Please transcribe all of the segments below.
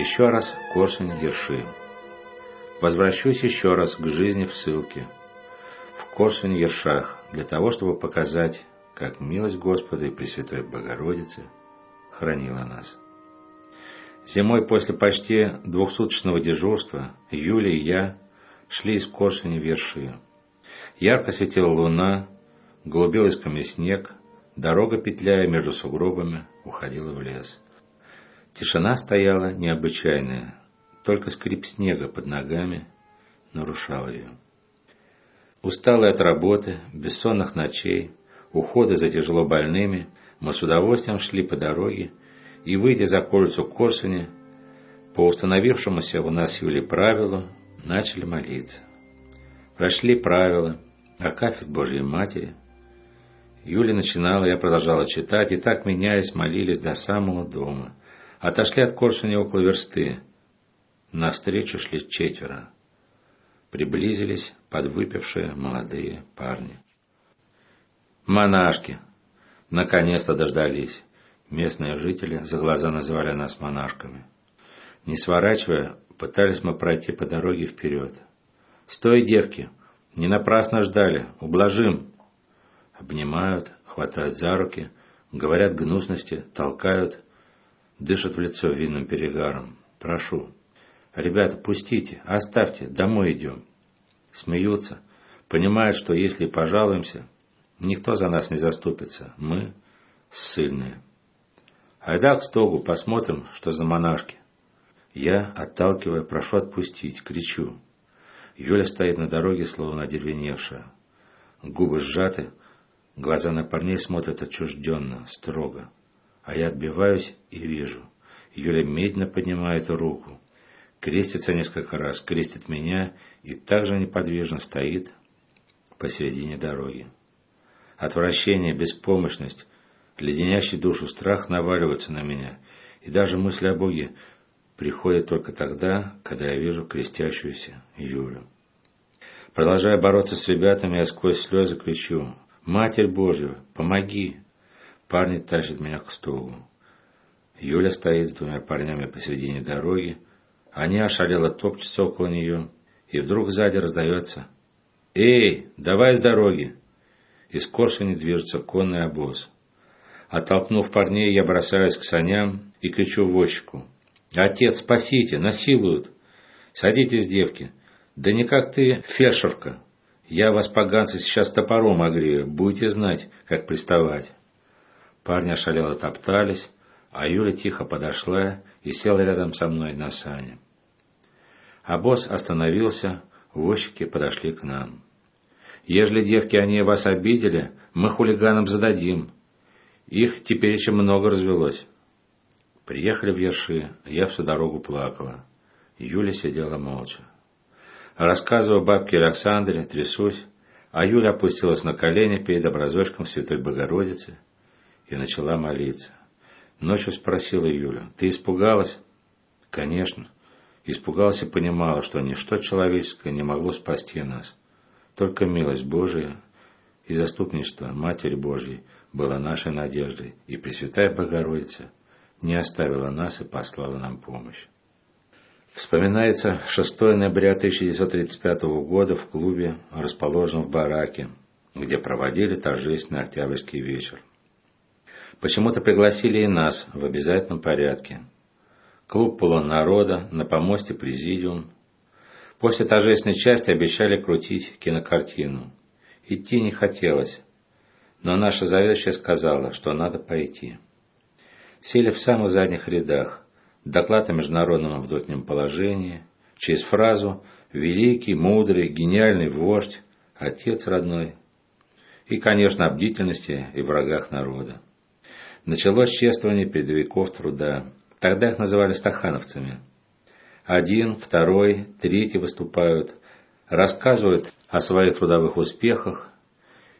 Еще раз Корсунь Ерши. Возвращусь еще раз к жизни в ссылке, в Корсунь Ершах, для того, чтобы показать, как милость Господа и Пресвятой Богородицы хранила нас. Зимой после почти двухсуточного дежурства Юля и я шли из Корсуни в Ерши. Ярко светила луна, голубел исками снег, дорога, петляя между сугробами, уходила в лес. Тишина стояла необычайная, только скрип снега под ногами нарушал ее. Усталые от работы, бессонных ночей, ухода за тяжело больными, мы с удовольствием шли по дороге и, выйдя за улицу Корсуни, по установившемуся у нас Юли правилу, начали молиться. Прошли правила, Акафист Божьей Матери. Юля начинала, я продолжала читать, и так, меняясь, молились до самого дома. Отошли от Корсуни около версты. Навстречу шли четверо. Приблизились подвыпившие молодые парни. Монашки. Наконец-то дождались. Местные жители за глаза называли нас монашками. Не сворачивая, пытались мы пройти по дороге вперед. «Стой, девки! Не напрасно ждали! Ублажим!» Обнимают, хватают за руки, говорят гнусности, толкают, дышат в лицо винным перегаром. «Прошу! Ребята, пустите, оставьте, домой идем!» Смеются, понимают, что если пожалуемся, никто за нас не заступится. Мы ссыльные. Айда к стогу, посмотрим, что за монашки. Я, отталкивая, прошу отпустить, кричу. Юля стоит на дороге, словно одервеневшая. Губы сжаты, глаза на парней смотрят отчужденно, строго. А я отбиваюсь и вижу. Юля медленно поднимает руку. Крестится несколько раз, крестит меня и также неподвижно стоит посередине дороги. Отвращение, беспомощность, леденящий душу страх наваливаются на меня, и даже мысли о Боге приходят только тогда, когда я вижу крестящуюся Юлю. Продолжая бороться с ребятами, я сквозь слезы кричу «Матерь Божья, помоги!» Парни тащат меня к столу. Юля стоит с двумя парнями посередине дороги, они ошалело топчутся около нее, и вдруг сзади раздается «Эй, давай с дороги!» Из коршуни движется конный обоз. Оттолкнув парней, я бросаюсь к саням и кричу возчику. «Отец, спасите! Насилуют! Садитесь, девки! Да не как ты, фельдшерка! Я вас, поганцы, сейчас топором огрею, будете знать, как приставать!» Парни ошалело топтались, а Юля тихо подошла и села рядом со мной на сане. А босс остановился, возчики подошли к нам. «Ежели девки они вас обидели, мы хулиганам зададим», их теперь еще много развелось. Приехали в Ерши, я всю дорогу плакала. Юля сидела молча. Рассказывая бабке Александре, трясусь, а Юля опустилась на колени перед образочком Святой Богородицы и начала молиться. Ночью спросила Юля, «Ты испугалась?» «Конечно». Испугалась и понимала, что ничто человеческое не могло спасти нас. Только милость Божия и заступничество Матери Божьей – было нашей надеждой, и Пресвятая Богородица не оставила нас и послала нам помощь. Вспоминается 6 ноября 1935 года в клубе, расположенном в бараке, где проводили торжественный октябрьский вечер. Почему-то пригласили и нас в обязательном порядке. Клуб полон народа, на помосте президиум. После торжественной части обещали крутить кинокартину. Идти не хотелось, но наша заведующая сказала, что надо пойти. Сели в самых задних рядах, доклад о международном вдотнем положении, через фразу «великий, мудрый, гениальный вождь, отец родной» и, конечно, о бдительности и врагах народа. Началось чествование передовиков труда. Тогда их называли стахановцами. Один, второй, третий выступают, рассказывают о своих трудовых успехах,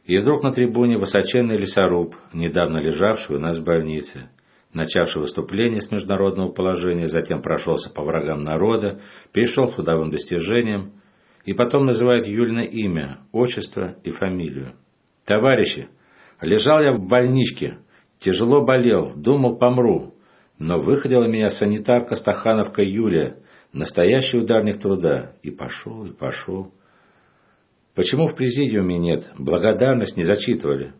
и вдруг на трибуне высоченный лесоруб, недавно лежавший у нас в больнице, начавший выступление с международного положения, затем прошелся по врагам народа, перешел к трудовым достижениям, и потом называет Юльна имя, отчество и фамилию. «Товарищи, лежал я в больничке, тяжело болел, думал, помру, Но выходила меня санитарка Стахановка Юлия, настоящий ударник труда, и пошел, и пошел. Почему в президиуме нет? Благодарность не зачитывали.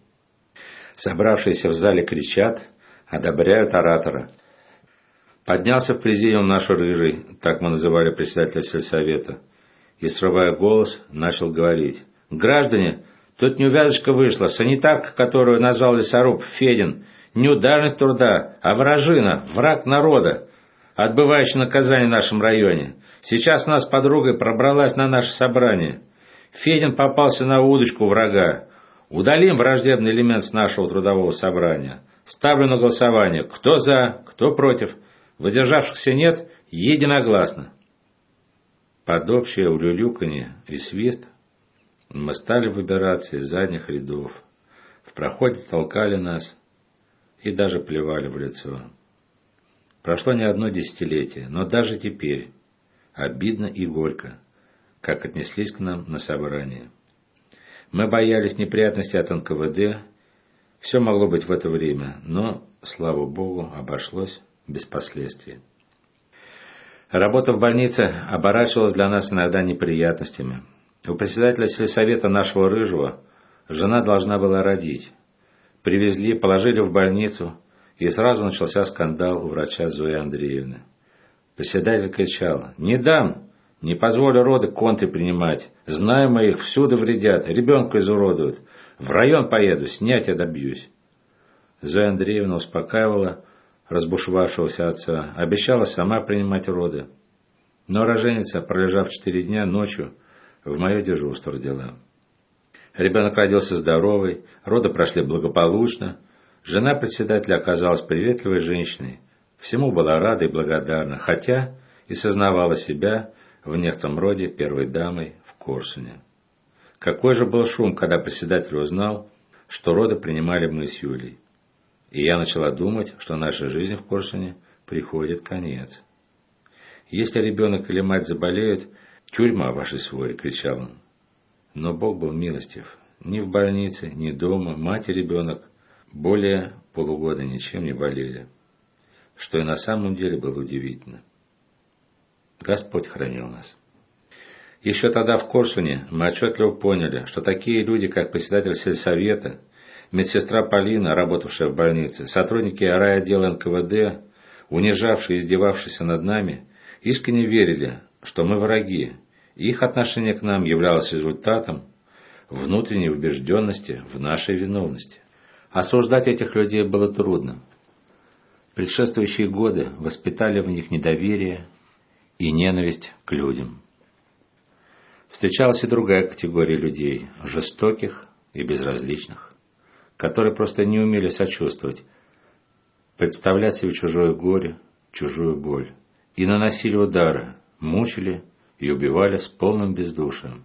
Собравшиеся в зале кричат, одобряют оратора. Поднялся в президиум наш рыжий, так мы называли председателя сельсовета, и, срывая голос, начал говорить. «Граждане, тут неувязочка вышла. Санитарка, которую назвал лесоруб Федин, не ударность труда, а вражина, враг народа, отбывающий наказание в нашем районе. Сейчас нас подругой пробралась на наше собрание. Федин попался на удочку врага. Удалим враждебный элемент с нашего трудового собрания. Ставлю на голосование. Кто за, кто против. Выдержавшихся нет, единогласно. Под общее улюлюканье и свист мы стали выбираться из задних рядов. В проходе толкали нас и даже плевали в лицо. Прошло не одно десятилетие, но даже теперь обидно и горько, как отнеслись к нам на собрание. Мы боялись неприятностей от НКВД, все могло быть в это время, но, слава богу, обошлось без последствий. Работа в больнице оборачивалась для нас иногда неприятностями. У председателя сельсовета нашего Рыжего жена должна была родить. Привезли, положили в больницу, и сразу начался скандал у врача Зои Андреевны. Председатель кричал «Не дам! Не позволю роды конты принимать! Знаю моих, всюду вредят, ребенка изуродуют! В район поеду, снять я добьюсь!» Зоя Андреевна успокаивала разбушевавшегося отца, обещала сама принимать роды. Но роженица, пролежав четыре дня, ночью в мое дежурство родила. Ребенок родился здоровый, роды прошли благополучно. Жена председателя оказалась приветливой женщиной, всему была рада и благодарна, хотя и сознавала себя в некотором роде первой дамой в Корсуне. Какой же был шум, когда председатель узнал, что роды принимали мы с Юлей. И я начала думать, что наша жизнь в Корсуне приходит конец. Если ребенок или мать заболеют, тюрьма вашей своре, кричал он. Но Бог был милостив. Ни в больнице, ни дома мать и ребенок более полугода ничем не болели, что и на самом деле было удивительно. Господь хранил нас. Еще тогда в Корсуне мы отчетливо поняли, что такие люди, как председатель сельсовета, медсестра Полина, работавшая в больнице, сотрудники райотдела НКВД, унижавшие и издевавшиеся над нами, искренне верили, что мы враги, их отношение к нам являлось результатом внутренней убежденности в нашей виновности. Осуждать этих людей было трудно. Предшествующие годы воспитали в них недоверие и ненависть к людям. Встречалась и другая категория людей, жестоких и безразличных, которые просто не умели сочувствовать, представлять себе чужое горе, чужую боль, и наносили удары, мучили и убивали с полным бездушием.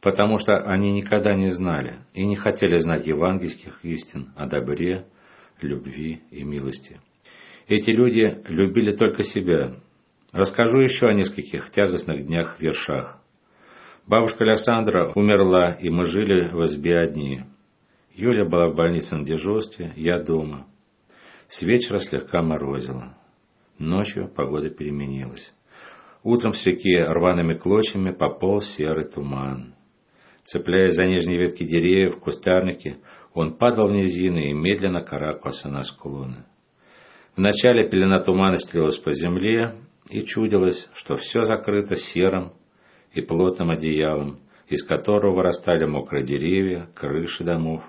Потому что они никогда не знали и не хотели знать евангельских истин о добре, любви и милости. Эти люди любили только себя. Расскажу еще о нескольких тягостных днях в вершах. Бабушка Александра умерла, и мы жили в избе одни. Юля была в больнице на дежурстве, я дома. С вечера слегка морозило. Ночью погода переменилась. Утром с реки рваными клочьями пополз серый туман. Цепляясь за нижние ветки деревьев, кустарники, он падал в низины и медленно карабкался на склоны. Вначале пелена тумана стрелась по земле, и чудилось, что все закрыто серым и плотным одеялом, из которого вырастали мокрые деревья, крыши домов,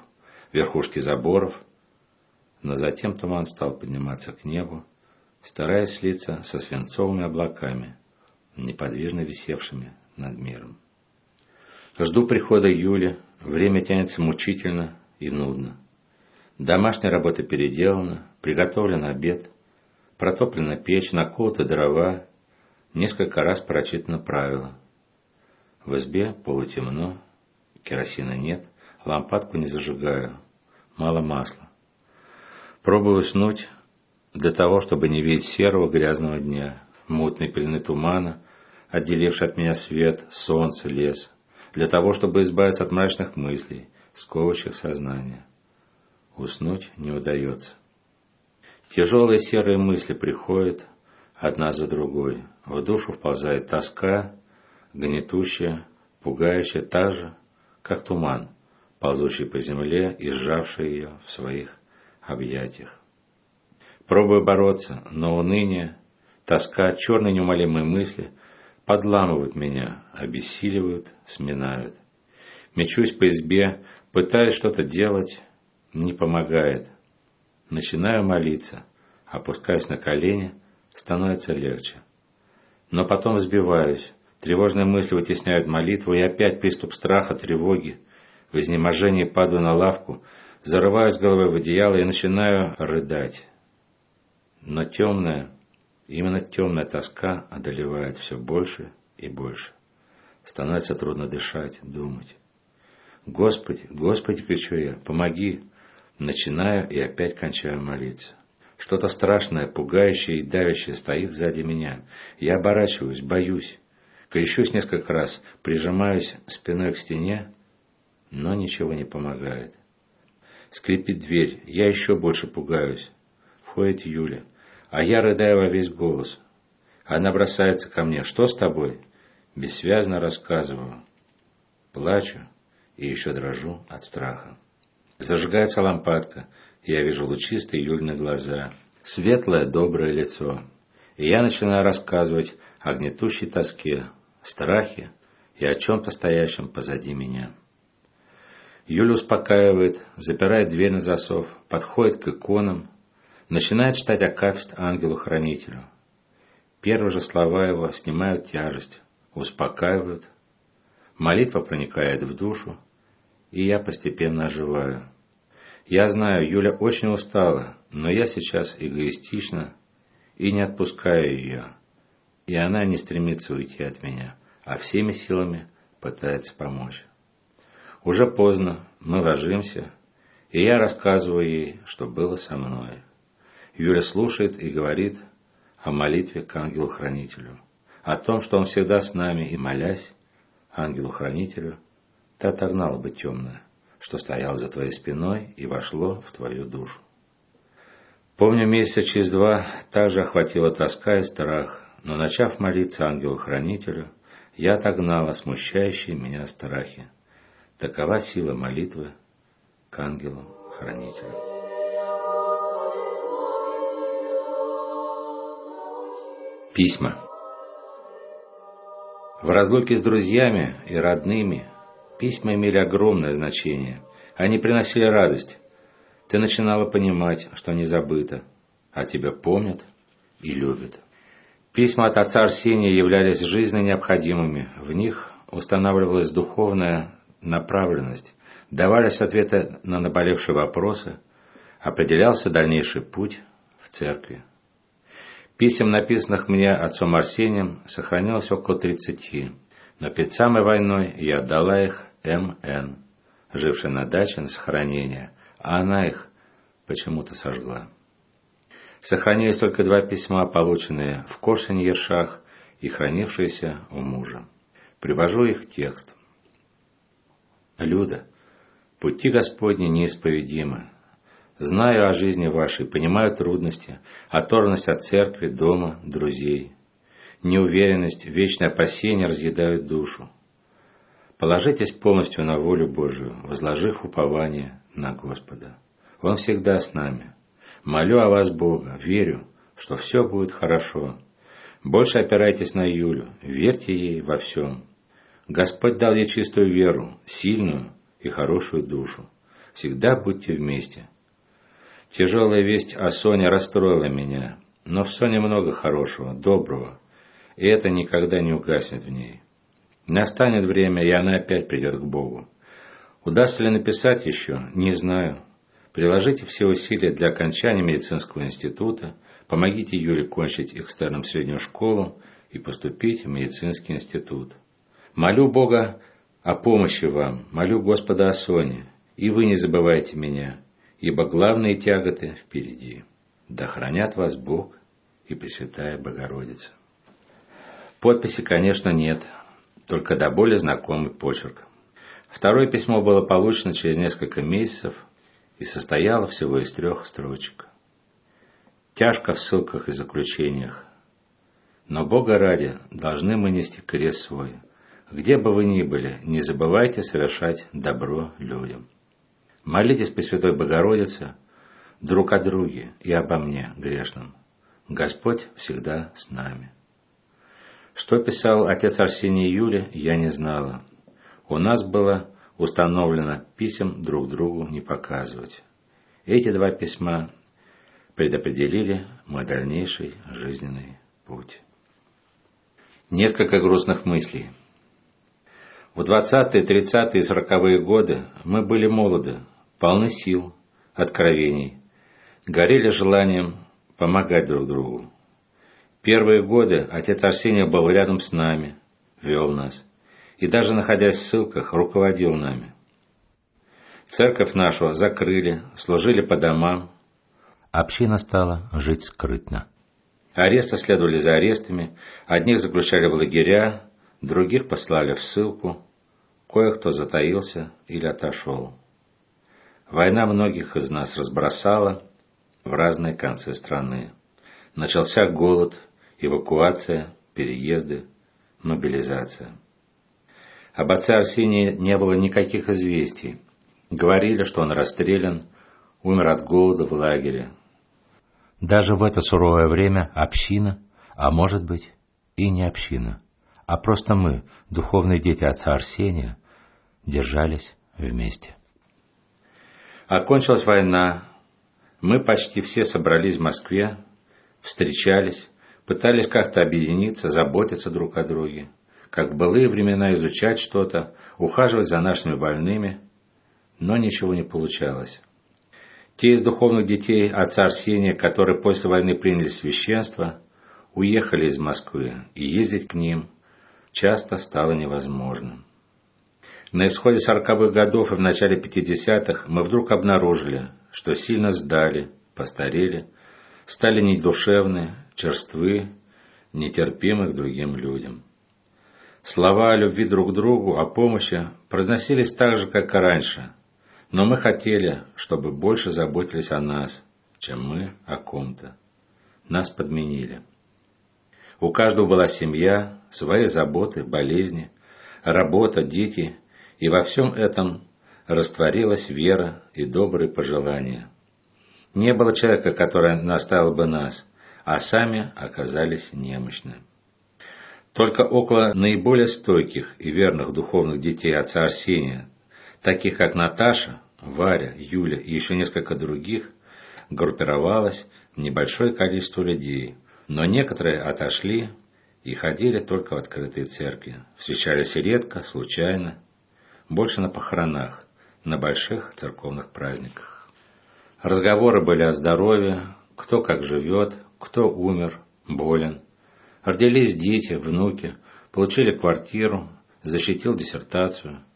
верхушки заборов. Но затем туман стал подниматься к небу, стараясь слиться со свинцовыми облаками, неподвижно висевшими над миром. Жду прихода Юли, время тянется мучительно и нудно. Домашняя работа переделана, приготовлен обед, протоплена печь, наколоты дрова, несколько раз прочитано правило. В избе полутемно, керосина нет, лампадку не зажигаю, мало масла. Пробую уснуть для того, чтобы не видеть серого грязного дня, мутной пелены тумана, отделивший от меня свет, солнце, лес, для того, чтобы избавиться от мрачных мыслей, сковывающих сознание. Уснуть не удается. Тяжелые серые мысли приходят одна за другой. В душу вползает тоска, гнетущая, пугающая, та же, как туман, ползущий по земле и сжавший ее в своих объятиях. Пробую бороться, но уныние, тоска, черные неумолимые мысли подламывают меня, обессиливают, сминают. Мечусь по избе, пытаюсь что-то делать, не помогает. Начинаю молиться, опускаюсь на колени, становится легче. Но потом сбиваюсь, тревожные мысли вытесняют молитву, и опять приступ страха, тревоги. В изнеможении падаю на лавку, зарываюсь головой в одеяло и начинаю рыдать. Но темная, именно темная тоска одолевает все больше и больше. Становится трудно дышать, думать. «Господи, Господи!» — кричу я, «помоги!» Начинаю и опять кончаю молиться. Что-то страшное, пугающее и давящее стоит сзади меня. Я оборачиваюсь, боюсь. Крещусь несколько раз, прижимаюсь спиной к стене, но ничего не помогает. Скрипит дверь, я еще больше пугаюсь. Входит Юля, а я рыдаю во весь голос. Она бросается ко мне. «Что с тобой?» Бессвязно рассказываю. Плачу и еще дрожу от страха. Зажигается лампадка. Я вижу лучистые Юльные глаза, светлое, доброе лицо. И я начинаю рассказывать о гнетущей тоске, страхе и о чем-то стоящем позади меня. Юля успокаивает, запирает дверь на засов, подходит к иконам, начинает читать акафист ангелу-хранителю. Первые же слова его снимают тяжесть, успокаивают. Молитва проникает в душу, и я постепенно оживаю. Я знаю, Юля очень устала, но я сейчас эгоистична и не отпускаю ее. И она не стремится уйти от меня, а всеми силами пытается помочь. Уже поздно, мы ложимся, и я рассказываю ей, что было со мной. Юля слушает и говорит о молитве к ангелу-хранителю, о том, что он всегда с нами, и молясь ангелу-хранителю, ты отогнала бы темное, что стояло за твоей спиной и вошло в твою душу. Помню, месяца через два также охватила тоска и страх, но, начав молиться ангелу-хранителю, я отогнала смущающие меня страхи. Такова сила молитвы к ангелу-хранителю. Письма. В разлуке с друзьями и родными Письма имели огромное значение. Они приносили радость. Ты начинала понимать, что не забыто, а тебя помнят и любят. Письма от отца Арсения являлись жизненно необходимыми. В них устанавливалась духовная направленность, давались ответы на наболевшие вопросы, определялся дальнейший путь в церкви. Писем, написанных мне отцом Арсением, сохранилось около тридцати, но перед самой войной я отдала их М.Н., жившая на даче на сохранение, а она их почему-то сожгла. Сохранились только два письма, полученные в Кошиньершах и хранившиеся у мужа. Привожу их текст. Люда, пути Господни неисповедимы. Знаю о жизни вашей, понимаю трудности, оторванность от церкви, дома, друзей. Неуверенность, вечное опасение разъедают душу. Положитесь полностью на волю Божию, возложив упование на Господа. Он всегда с нами. Молю о вас Бога, верю, что все будет хорошо. Больше опирайтесь на Юлю, верьте ей во всем. Господь дал ей чистую веру, сильную и хорошую душу. Всегда будьте вместе. Тяжелая весть о Соне расстроила меня, но в Соне много хорошего, доброго, и это никогда не угаснет в ней. Настанет время, и она опять придет к Богу. Удастся ли написать еще? Не знаю. Приложите все усилия для окончания медицинского института, помогите Юре кончить экстерном среднюю школу и поступить в медицинский институт. Молю Бога о помощи вам, молю Господа о Соне, и вы не забывайте меня, ибо главные тяготы впереди. Да хранят вас Бог и Пресвятая Богородица. Подписи, конечно, нет, только до более знакомый почерк. Второе письмо было получено через несколько месяцев и состояло всего из трех строчек. Тяжко в ссылках и заключениях. Но Бога ради должны мы нести крест свой. Где бы вы ни были, не забывайте совершать добро людям. Молитесь Пресвятой Богородице друг о друге и обо мне, грешном. Господь всегда с нами. Что писал отец Арсений Юле, я не знала. У нас было установлено писем друг другу не показывать. Эти два письма предопределили мой дальнейший жизненный путь. Несколько грустных мыслей. В 20-е, 30-е и 40-е годы мы были молоды, полны сил, откровений, горели желанием помогать друг другу. Первые годы отец Арсений был рядом с нами, вел нас и даже находясь в ссылках, руководил нами. Церковь нашу закрыли, служили по домам. Община стала жить скрытно. Аресты следовали за арестами, одних заключали в лагеря, других послали в ссылку, кое-кто затаился или отошел. Война многих из нас разбросала в разные концы страны. Начался голод, эвакуация, переезды, мобилизация. Об отце Арсении не было никаких известий. Говорили, что он расстрелян, умер от голода в лагере, даже в это суровое время община, а может быть и не община, а просто мы, духовные дети отца Арсения, держались вместе. Окончилась война, мы почти все собрались в Москве, встречались, пытались как-то объединиться, заботиться друг о друге, как в былые времена изучать что-то, ухаживать за нашими больными, но ничего не получалось. Те из духовных детей отца Арсения, которые после войны приняли священство, уехали из Москвы, и ездить к ним часто стало невозможным. На исходе сороковых годов и в начале пятидесятых мы вдруг обнаружили, что сильно сдали, постарели, стали недушевны, черствы, нетерпимы к другим людям. Слова о любви друг к другу, о помощи произносились так же, как и раньше, но мы хотели, чтобы больше заботились о нас, чем мы о ком-то. Нас подменили. У каждого была семья, свои заботы, болезни, работа, дети, и во всем этом растворилась вера и добрые пожелания. Не было человека, который наставил бы нас, а сами оказались немощны. Только около наиболее стойких и верных духовных детей отца Арсения таких как Наташа, Варя, Юля и еще несколько других, группировалось небольшое количество людей, но некоторые отошли и ходили только в открытые церкви, встречались редко, случайно, больше на похоронах, на больших церковных праздниках. Разговоры были о здоровье, кто как живет, кто умер, болен. Родились дети, внуки, получили квартиру, защитил диссертацию –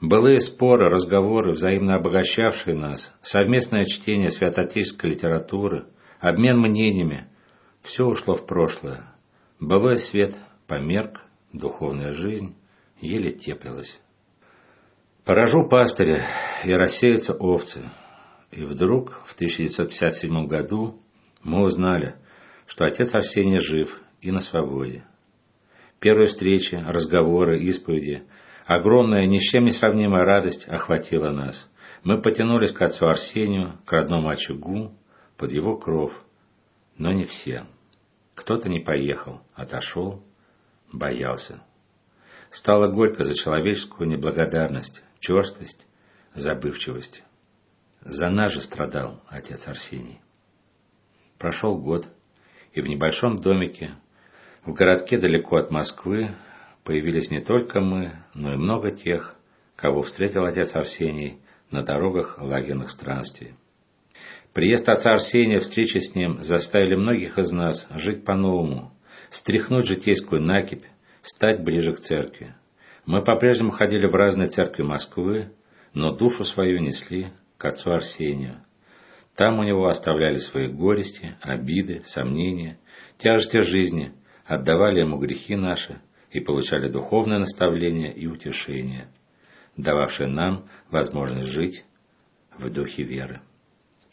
Былые споры, разговоры, взаимно обогащавшие нас, совместное чтение святотеческой литературы, обмен мнениями – все ушло в прошлое. Былой свет померк, духовная жизнь еле теплилась. Поражу пастыря, и рассеются овцы. И вдруг, в 1957 году, мы узнали, что отец Арсений жив и на свободе. Первые встречи, разговоры, исповеди – Огромная, ни с чем не сравнимая радость охватила нас. Мы потянулись к отцу Арсению, к родному очагу, под его кров. Но не все. Кто-то не поехал, отошел, боялся. Стало горько за человеческую неблагодарность, черствость, забывчивость. За нас же страдал отец Арсений. Прошел год, и в небольшом домике, в городке далеко от Москвы, появились не только мы, но и много тех, кого встретил отец Арсений на дорогах лагерных странствий. Приезд отца Арсения, встречи с ним заставили многих из нас жить по-новому, стряхнуть житейскую накипь, стать ближе к церкви. Мы по-прежнему ходили в разные церкви Москвы, но душу свою несли к отцу Арсению. Там у него оставляли свои горести, обиды, сомнения, тяжести жизни, отдавали ему грехи наши, и получали духовное наставление и утешение, дававшее нам возможность жить в духе веры.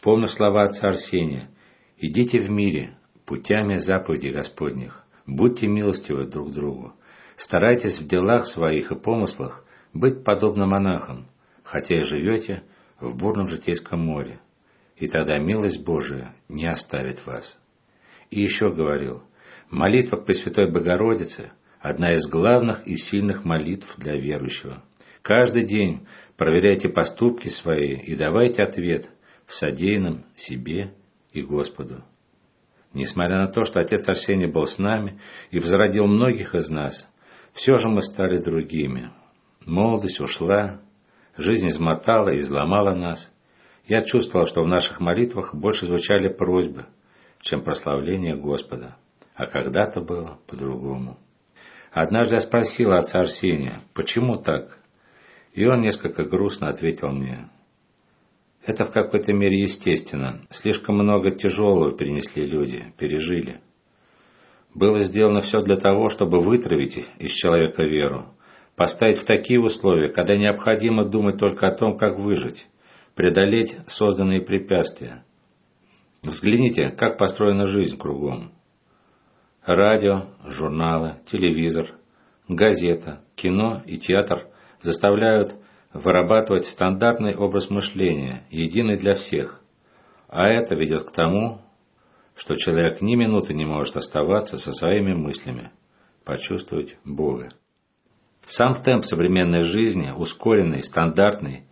Помню слова отца Арсения Идите в мире, путями заповедей Господних, будьте милостивы друг другу, старайтесь в делах своих и помыслах быть подобно монахам, хотя и живете в бурном житейском море, и тогда милость Божия не оставит вас. И еще говорил, молитва к Пресвятой Богородице – одна из главных и сильных молитв для верующего. Каждый день проверяйте поступки свои и давайте ответ в содеянном себе и Господу. Несмотря на то, что отец Арсений был с нами и возродил многих из нас, все же мы стали другими. Молодость ушла, жизнь измотала и изломала нас. Я чувствовал, что в наших молитвах больше звучали просьбы, чем прославление Господа. А когда-то было по-другому. Однажды я спросил отца Арсения, почему так? И он несколько грустно ответил мне, это в какой-то мере естественно. Слишком много тяжелого перенесли люди, пережили. Было сделано все для того, чтобы вытравить из человека веру, поставить в такие условия, когда необходимо думать только о том, как выжить, преодолеть созданные препятствия. Взгляните, как построена жизнь кругом. Радио, журналы, телевизор, газета, кино и театр заставляют вырабатывать стандартный образ мышления, единый для всех. А это ведет к тому, что человек ни минуты не может оставаться со своими мыслями, почувствовать Бога. Сам темп современной жизни, ускоренный, стандартный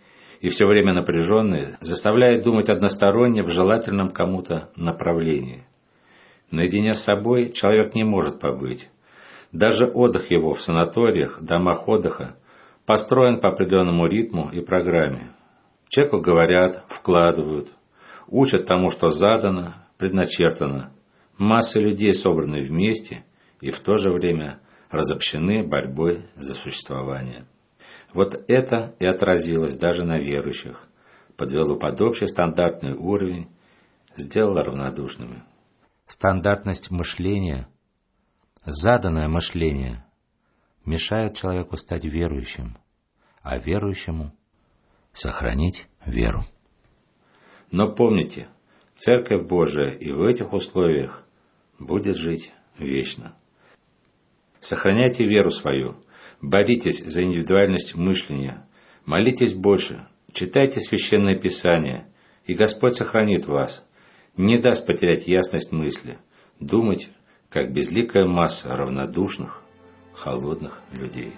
и все время напряженный, заставляет думать односторонне в желательном кому-то направлении. Наедине с собой человек не может побыть. Даже отдых его в санаториях, домах отдыха построен по определенному ритму и программе. Человеку говорят, вкладывают, учат тому, что задано, предначертано. Массы людей собраны вместе и в то же время разобщены борьбой за существование. Вот это и отразилось даже на верующих, подвело под общий стандартный уровень, сделало равнодушными. Стандартность мышления, заданное мышление мешает человеку стать верующим, а верующему сохранить веру. Но помните, Церковь Божия и в этих условиях будет жить вечно. Сохраняйте веру свою, боритесь за индивидуальность мышления, молитесь больше, читайте Священное Писание, и Господь сохранит вас, не даст потерять ясность мысли, думать, как безликая масса равнодушных, холодных людей.